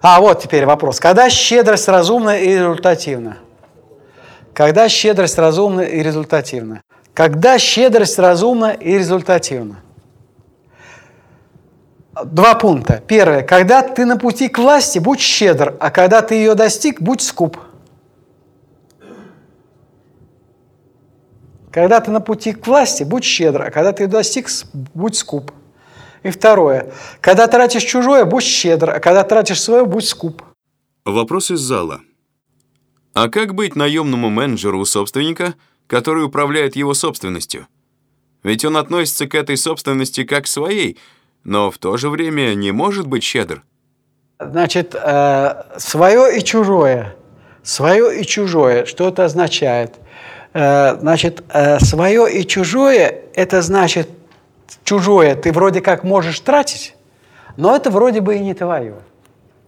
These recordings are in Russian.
А вот теперь вопрос. Когда щедрость разумна и результативна? Когда щедрость разумна и результативна? Когда щедрость разумна и результативна? Два пункта. Первое. Когда ты на пути к власти, будь щедр, а когда ты ее достиг, будь скуп. Когда ты на пути к власти, будь щедр, а когда ты ее достиг, будь скуп. И второе. Когда тратишь чужое, будь щедр, а когда тратишь свое, будь скуп. Вопрос из зала. А как быть наемному менеджеру у собственника, который управляет его собственностью? Ведь он относится к этой собственности как к своей, но в то же время не может быть щедр. Значит, э, свое и чужое. Свое и чужое. Что это означает? Э, значит, э, свое и чужое – это значит чужое ты вроде как можешь тратить, но это вроде бы и не твое.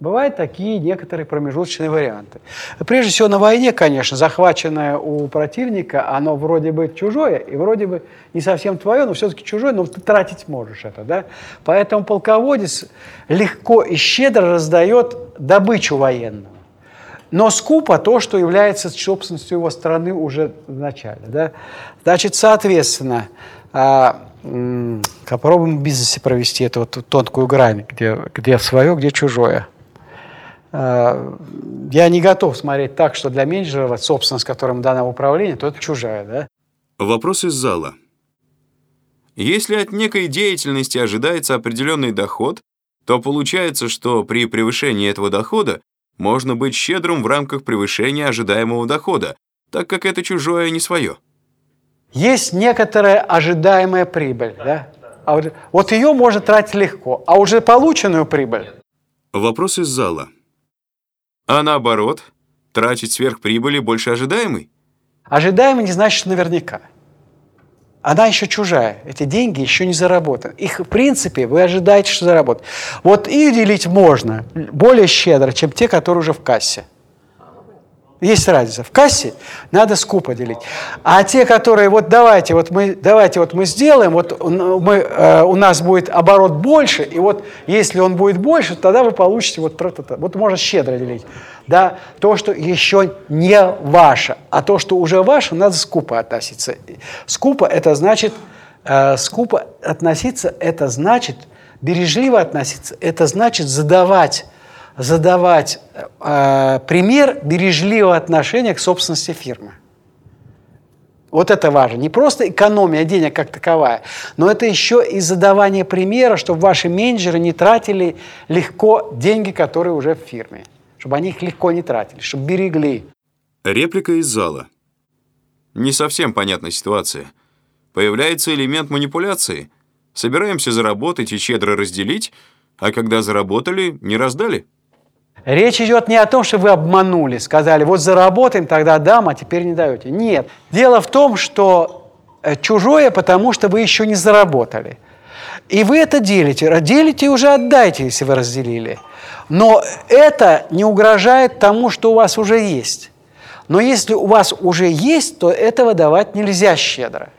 Бывают такие некоторые промежуточные варианты. Прежде всего, на войне, конечно, захваченное у противника, оно вроде бы чужое, и вроде бы не совсем твое, но все-таки чужое, но ты тратить можешь это. Да? Поэтому полководец легко и щедро раздает добычу военную. Но скупо то, что является собственностью его страны уже в начале. Да? Значит, соответственно, а, попробуем в бизнесе провести эту вот тонкую грань, где, где свое, где чужое. А, я не готов смотреть так, что для менеджера собственность, которым дано управление, то это чужая. Да? Вопрос из зала. Если от некой деятельности ожидается определенный доход, то получается, что при превышении этого дохода можно быть щедрым в рамках превышения ожидаемого дохода, так как это чужое, а не свое. Есть некоторая ожидаемая прибыль. Да? А вот, вот ее можно тратить легко, а уже полученную прибыль. Вопрос из зала. А наоборот, тратить сверхприбыли больше ожидаемой? Ожидаемый не значит, наверняка. Она еще чужая. Эти деньги еще не заработаны. Их, в принципе, вы ожидаете, что заработают. Вот их делить можно более щедро, чем те, которые уже в кассе. Есть разница. В кассе надо скупо делить. А те, которые вот давайте вот мы, давайте вот мы сделаем, вот мы, э, у нас будет оборот больше, и вот если он будет больше, тогда вы получите вот. Вот можно щедро делить. Да, то, что еще не ваше, а то, что уже ваше, надо скупо относиться. Скупо это значит, э, скупо относиться, это значит, бережливо относиться, это значит задавать задавать э, пример бережливого отношения к собственности фирмы. Вот это важно. Не просто экономия денег как таковая, но это еще и задавание примера, чтобы ваши менеджеры не тратили легко деньги, которые уже в фирме. Чтобы они их легко не тратили, чтобы берегли. Реплика из зала. Не совсем понятная ситуация. Появляется элемент манипуляции. Собираемся заработать и щедро разделить, а когда заработали, не раздали. Речь идет не о том, что вы обманули, сказали, вот заработаем, тогда дам, а теперь не даете. Нет. Дело в том, что э, чужое, потому что вы еще не заработали. И вы это делите. Делите и уже отдайте, если вы разделили. Но это не угрожает тому, что у вас уже есть. Но если у вас уже есть, то этого давать нельзя щедро.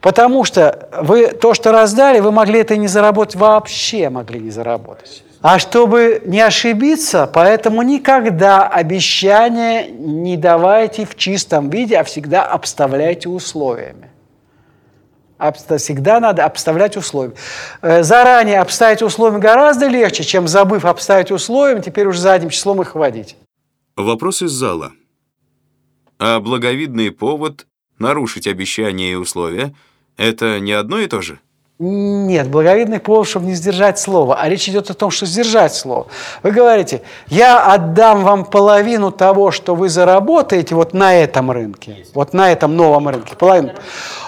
Потому что вы то, что раздали, вы могли это не заработать, вообще могли не заработать. А чтобы не ошибиться, поэтому никогда обещания не давайте в чистом виде, а всегда обставляйте условиями. Всегда надо обставлять условия. Э, заранее обставить условия гораздо легче, чем забыв обставить условия, теперь уже задним числом их вводить. Вопрос из зала. А благовидный повод нарушить обещания и условия – это не одно и то же? Нет, благовидный повод, чтобы не сдержать слово. А речь идет о том, что сдержать слово. Вы говорите, я отдам вам половину того, что вы заработаете вот на этом рынке, вот на этом новом рынке, половину.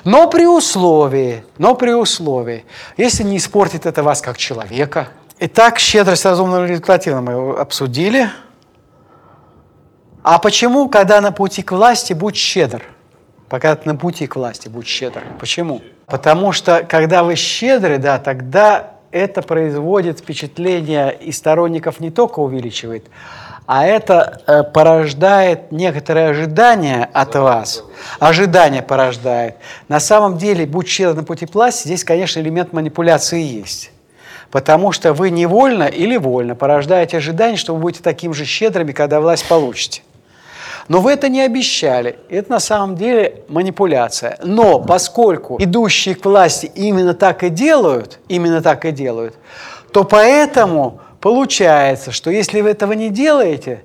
Но при условии, но при условии, если не испортит это вас как человека. Итак, щедрость разумного результативно мы обсудили. А почему, когда на пути к власти, будь щедр? Пока ты на пути к власти, будь щедр. Почему? Потому что, когда вы щедры, да, тогда это производит впечатление и сторонников не только увеличивает, а это э, порождает некоторые ожидания от вас. Ожидания порождает. На самом деле, будь щедр на пути власти, здесь, конечно, элемент манипуляции есть. Потому что вы невольно или вольно порождаете ожидание, что вы будете таким же щедрыми, когда власть получите. Но вы это не обещали. Это на самом деле манипуляция. Но поскольку идущие к власти именно так и делают, именно так и делают, то поэтому получается, что если вы этого не делаете,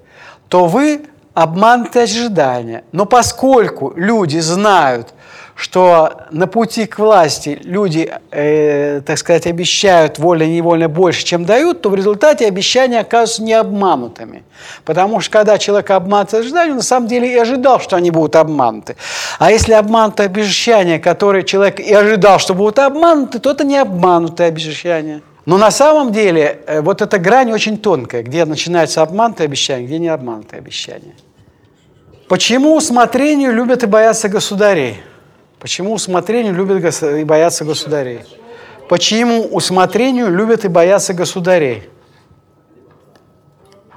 то вы обманываете ожидания. Но поскольку люди знают, что на пути к власти люди, э, так сказать, обещают волей-невольно больше, чем дают, то в результате обещания оказываются не обманутыми. Потому что когда человек обманывает ожидания, он на самом деле и ожидал, что они будут обмануты. А если обманутое обещание, которое человек и ожидал, что будут обмануты, то это не обманутое обещание. Но на самом деле э, вот эта грань очень тонкая, где начинается обманутое обещание, где не обманутое обещание. Почему усмотрению любят и боятся государей? Почему усмотрению любят и боятся государей? Почему усмотрению любят и боятся государей?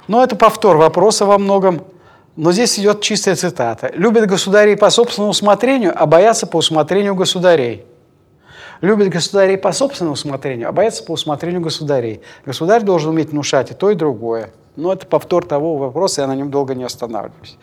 Ну, это повтор вопроса во многом, но здесь идет чистая цитата. «Любят государей по собственному усмотрению, а боятся по усмотрению государей». Любят государей по собственному усмотрению, а боятся по усмотрению государей. Государь должен уметь внушать и то, и другое. Но это повтор того вопроса, я на нем долго не останавливаюсь.